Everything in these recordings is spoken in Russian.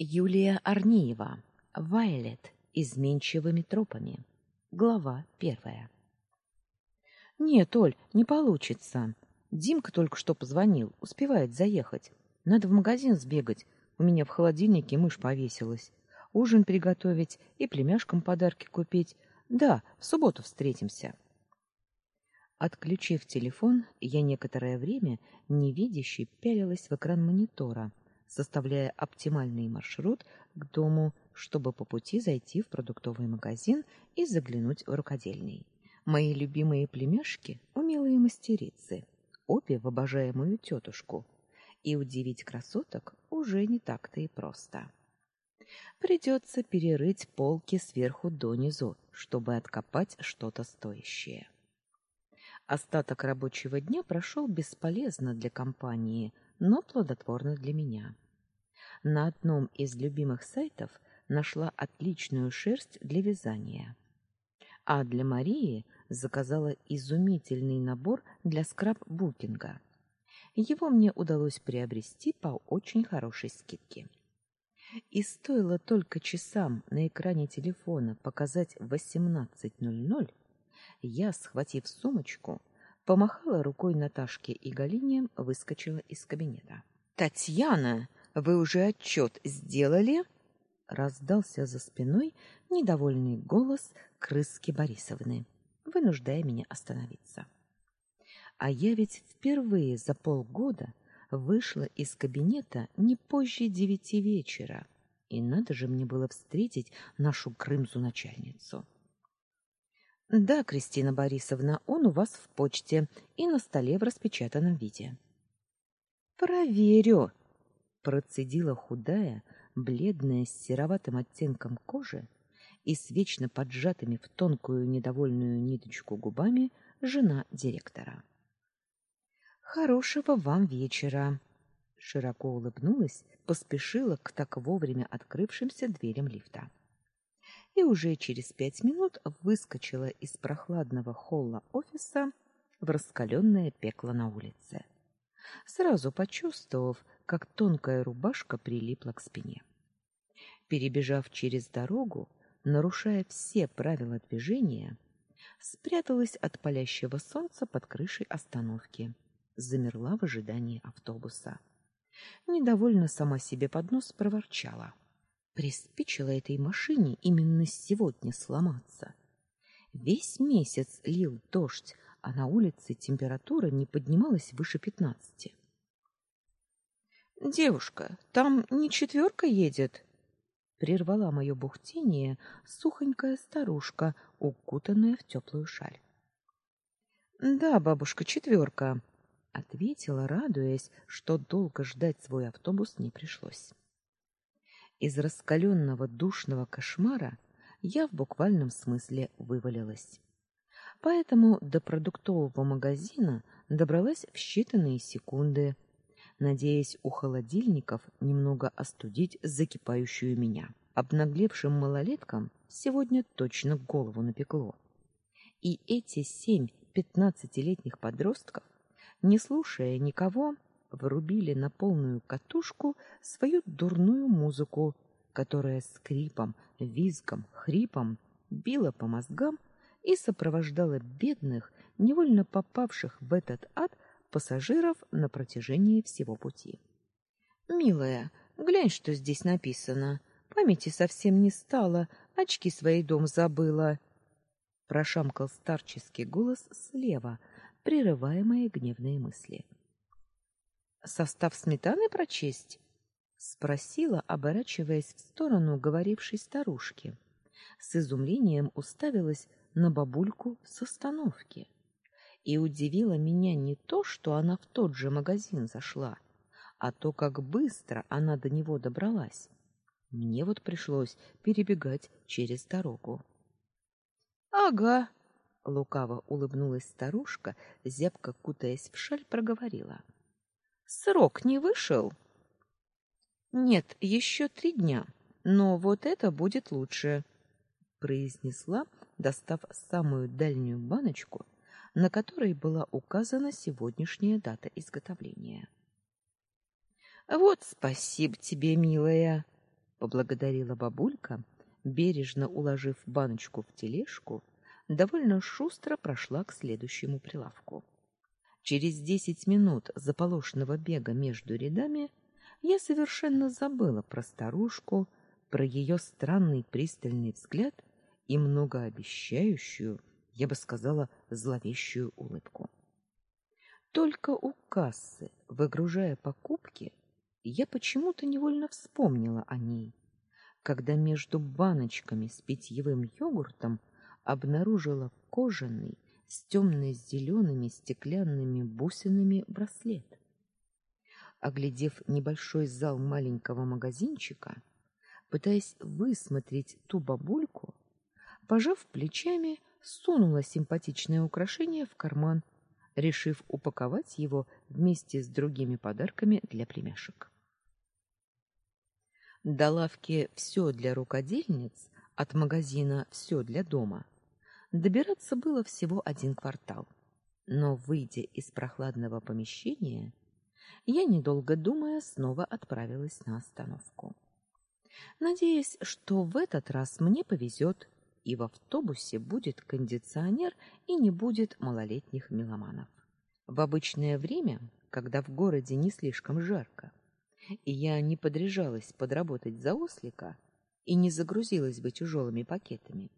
Юлия Арниева. Вайлет. Изменчивыми тропами. Глава первая. Нет, Оль, не получится. Димка только что позвонил, успевает заехать. Надо в магазин сбегать. У меня в холодильнике мышь повесилась. Ужин приготовить и племяшкам подарки купить. Да, в субботу встретимся. Отключив телефон, я некоторое время невидяще пялилась в экран монитора — составляя оптимальный маршрут к дому, чтобы по пути зайти в продуктовый магазин и заглянуть в рукодельный. Мои любимые племяшки — умелые мастерицы, обе в обожаемую тетушку, и удивить красоток уже не так-то и просто. Придется перерыть полки сверху донизу, чтобы откопать что-то стоящее. Остаток рабочего дня прошел бесполезно для компании — но плодотворно для меня. На одном из любимых сайтов нашла отличную шерсть для вязания. А для Марии заказала изумительный набор для скраббукинга. Его мне удалось приобрести по очень хорошей скидке. И стоило только часам на экране телефона показать 18:00, я, схватив сумочку, помахала рукой Наташке и Галине, выскочила из кабинета. Татьяна, вы уже отчет сделали? раздался за спиной недовольный голос крыски Борисовны, вынуждая меня остановиться. А я ведь впервые за полгода вышла из кабинета не позже девяти вечера, и надо же мне было встретить нашу крымзу начальницу. Да, Кристина Борисовна, он у вас в почте и на столе в распечатанном виде. Проверю, процедила худая, бледная с сероватым оттенком кожи и с вечно поджатыми в тонкую недовольную ниточку губами жена директора. Хорошего вам вечера, широко улыбнулась, поспешила к так вовремя открывшимся дверям лифта. И уже через пять минут выскочила из прохладного холла офиса в раскаленное пекло на улице, сразу почувствовав, как тонкая рубашка прилипла к спине. Перебежав через дорогу, нарушая все правила движения, спряталась от палящего солнца под крышей остановки, замерла в ожидании автобуса. Недовольно сама себе под нос проворчала — Приспичило этой машине именно сегодня сломаться. Весь месяц лил дождь, а на улице температура не поднималась выше пятнадцати. Девушка, там не четверка едет, прервала мое бухтение сухонькая старушка, укутанная в теплую шаль. Да, бабушка, четверка», — ответила, радуясь, что долго ждать свой автобус не пришлось. Из раскаленного душного кошмара я в буквальном смысле вывалилась. Поэтому до продуктового магазина добралась в считанные секунды, надеясь у холодильников немного остудить закипающую меня. Обнаглевшим малолеткам сегодня точно голову напекло. И эти семь пятнадцатилетних подростков, не слушая никого, врубили на полную катушку свою дурную музыку, которая скрипом, визгом, хрипом била по мозгам и сопровождала бедных, невольно попавших в этот ад пассажиров на протяжении всего пути. Милая, глянь, что здесь написано. Памяти совсем не стало, очки свои дом забыла. Прошамкал старческий голос слева, прерывая мои гневные мысли состав сметаны прочесть? спросила, оборачиваясь в сторону говорившей старушки. С изумлением уставилась на бабульку с остановки. И удивило меня не то, что она в тот же магазин зашла, а то, как быстро она до него добралась. Мне вот пришлось перебегать через дорогу. Ага, лукаво улыбнулась старушка, зябко кутаясь в шаль, проговорила: Срок не вышел? Нет, еще три дня. Но вот это будет лучше, произнесла, достав самую дальнюю баночку, на которой была указана сегодняшняя дата изготовления. Вот спасибо тебе, милая, поблагодарила бабулька, бережно уложив баночку в тележку, довольно шустро прошла к следующему прилавку. Через десять минут заполошенного бега между рядами я совершенно забыла про старушку, про ее странный пристальный взгляд и многообещающую, я бы сказала, зловещую улыбку. Только у кассы, выгружая покупки, я почему-то невольно вспомнила о ней, когда между баночками с питьевым йогуртом обнаружила кожаный с темно-зелеными стеклянными бусинами браслет. Оглядев небольшой зал маленького магазинчика, пытаясь высмотреть ту бабульку, пожав плечами, сунула симпатичное украшение в карман, решив упаковать его вместе с другими подарками для племяшек. До лавки «Все для рукодельниц» от магазина «Все для дома» добираться было всего один квартал. Но, выйдя из прохладного помещения, я, недолго думая, снова отправилась на остановку. Надеясь, что в этот раз мне повезет, и в автобусе будет кондиционер и не будет малолетних меломанов. В обычное время, когда в городе не слишком жарко, и я не подряжалась подработать за ослика и не загрузилась бы тяжелыми пакетами,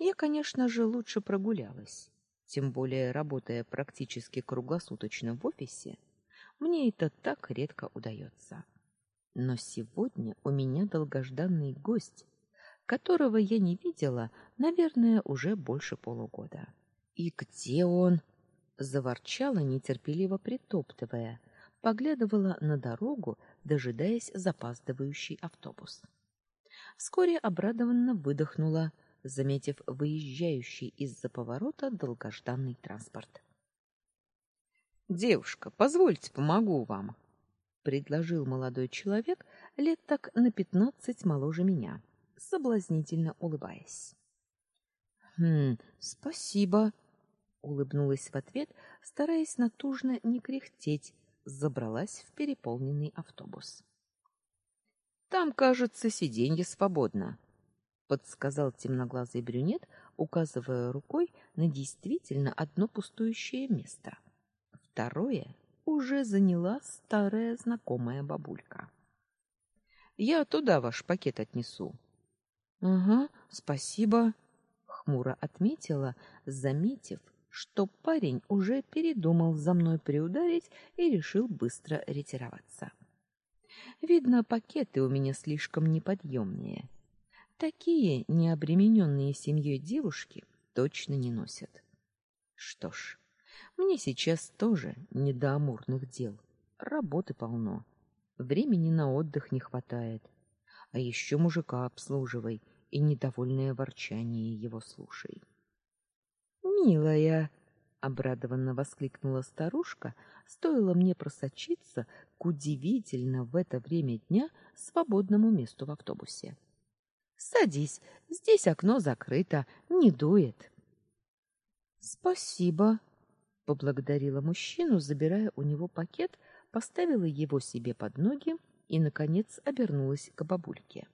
я, конечно же, лучше прогулялась. Тем более, работая практически круглосуточно в офисе, мне это так редко удается. Но сегодня у меня долгожданный гость, которого я не видела, наверное, уже больше полугода. И где он? заворчала нетерпеливо притоптывая, поглядывала на дорогу, дожидаясь запаздывающий автобус. Вскоре обрадованно выдохнула, заметив выезжающий из-за поворота долгожданный транспорт. Девушка, позвольте, помогу вам, предложил молодой человек лет так на пятнадцать моложе меня, соблазнительно улыбаясь. Хм, спасибо, улыбнулась в ответ, стараясь натужно не кряхтеть, забралась в переполненный автобус. Там, кажется, сиденье свободно, подсказал темноглазый брюнет, указывая рукой на действительно одно пустующее место. Второе уже заняла старая знакомая бабулька. Я туда ваш пакет отнесу. Ага, спасибо, хмуро отметила, заметив, что парень уже передумал за мной приударить и решил быстро ретироваться. Видно, пакеты у меня слишком неподъемные. Такие необремененные семьей девушки точно не носят. Что ж, мне сейчас тоже не до амурных дел. Работы полно. Времени на отдых не хватает. А еще мужика обслуживай и недовольное ворчание его слушай. Милая, обрадованно воскликнула старушка, стоило мне просочиться к удивительно в это время дня свободному месту в автобусе. Садись, здесь окно закрыто, не дует. Спасибо, поблагодарила мужчину, забирая у него пакет, поставила его себе под ноги и наконец обернулась к бабульке.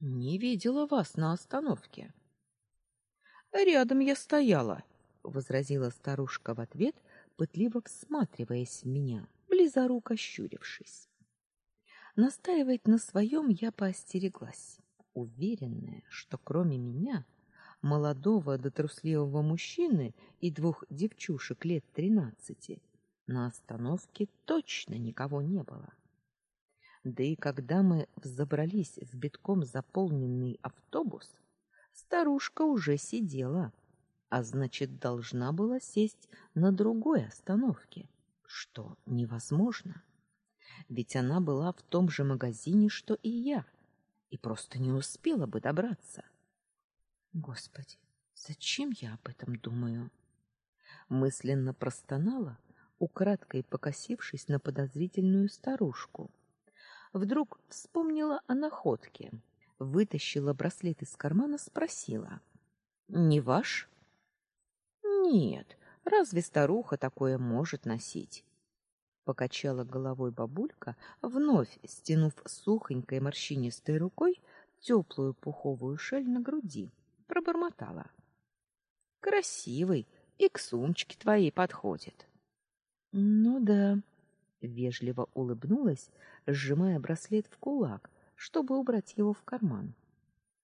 Не видела вас на остановке. Рядом я стояла, возразила старушка в ответ, пытливо всматриваясь в меня, близоруко щурившись. Настаивать на своем я поостереглась, уверенная, что кроме меня, молодого до трусливого мужчины и двух девчушек лет тринадцати, на остановке точно никого не было. Да и когда мы взобрались в битком заполненный автобус, старушка уже сидела, а значит, должна была сесть на другой остановке, что невозможно. Ведь она была в том же магазине, что и я, и просто не успела бы добраться. Господи, зачем я об этом думаю? Мысленно простонала, украдкой покосившись на подозрительную старушку. Вдруг вспомнила о находке вытащила браслет из кармана, спросила: "Не ваш?" "Нет, разве старуха такое может носить?" покачала головой бабулька, вновь стянув сухонькой морщинистой рукой теплую пуховую шаль на груди, пробормотала: "Красивый, и к сумочке твоей подходит". "Ну да", вежливо улыбнулась, сжимая браслет в кулак, чтобы убрать его в карман.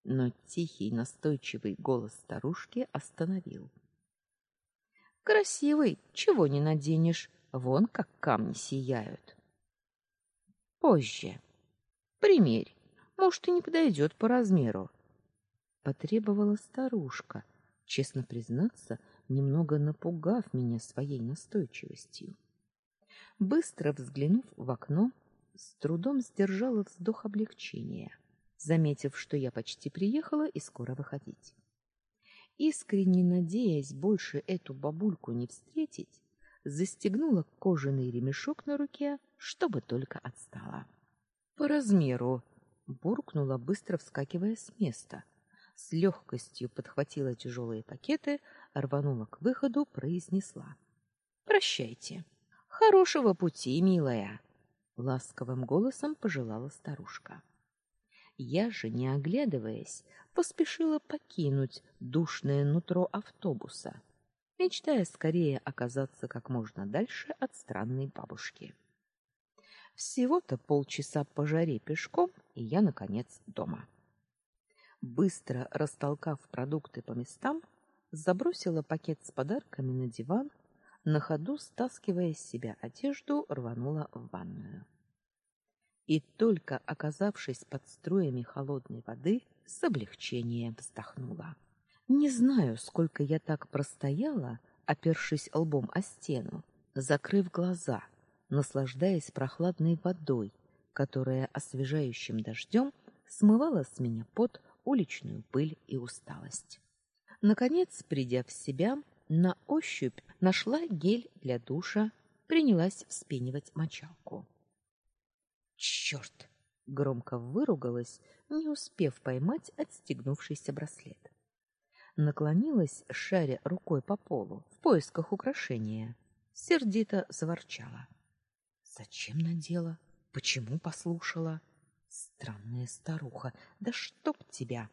Но тихий настойчивый голос старушки остановил. Красивый, чего не наденешь, вон как камни сияют. Позже. Примерь. Может, и не подойдет по размеру. Потребовала старушка, честно признаться, немного напугав меня своей настойчивостью. Быстро взглянув в окно, с трудом сдержала вздох облегчения, заметив, что я почти приехала и скоро выходить. Искренне надеясь больше эту бабульку не встретить, застегнула кожаный ремешок на руке, чтобы только отстала. По размеру буркнула, быстро вскакивая с места. С легкостью подхватила тяжелые пакеты, рванула к выходу, произнесла: "Прощайте. Хорошего пути, милая", ласковым голосом пожелала старушка. Я же, не оглядываясь, поспешила покинуть душное нутро автобуса, мечтая скорее оказаться как можно дальше от странной бабушки. Всего-то полчаса по жаре пешком, и я наконец дома. Быстро растолкав продукты по местам, забросила пакет с подарками на диван, на ходу стаскивая с себя одежду, рванула в ванную и только оказавшись под струями холодной воды, с облегчением вздохнула. Не знаю, сколько я так простояла, опершись лбом о стену, закрыв глаза, наслаждаясь прохладной водой, которая освежающим дождем смывала с меня пот, уличную пыль и усталость. Наконец, придя в себя, на ощупь нашла гель для душа, принялась вспенивать мочалку. Черт! громко выругалась, не успев поймать отстегнувшийся браслет. Наклонилась, шаря рукой по полу в поисках украшения. Сердито заворчала. Зачем надела? Почему послушала? Странная старуха, да чтоб тебя!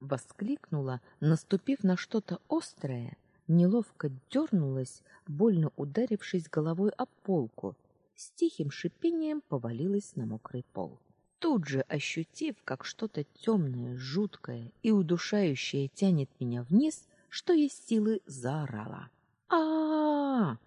воскликнула, наступив на что-то острое, неловко дернулась, больно ударившись головой о полку с тихим шипением повалилась на мокрый пол. Тут же ощутив, как что-то темное, жуткое и удушающее тянет меня вниз, что есть силы, заорала: "А-а-а!"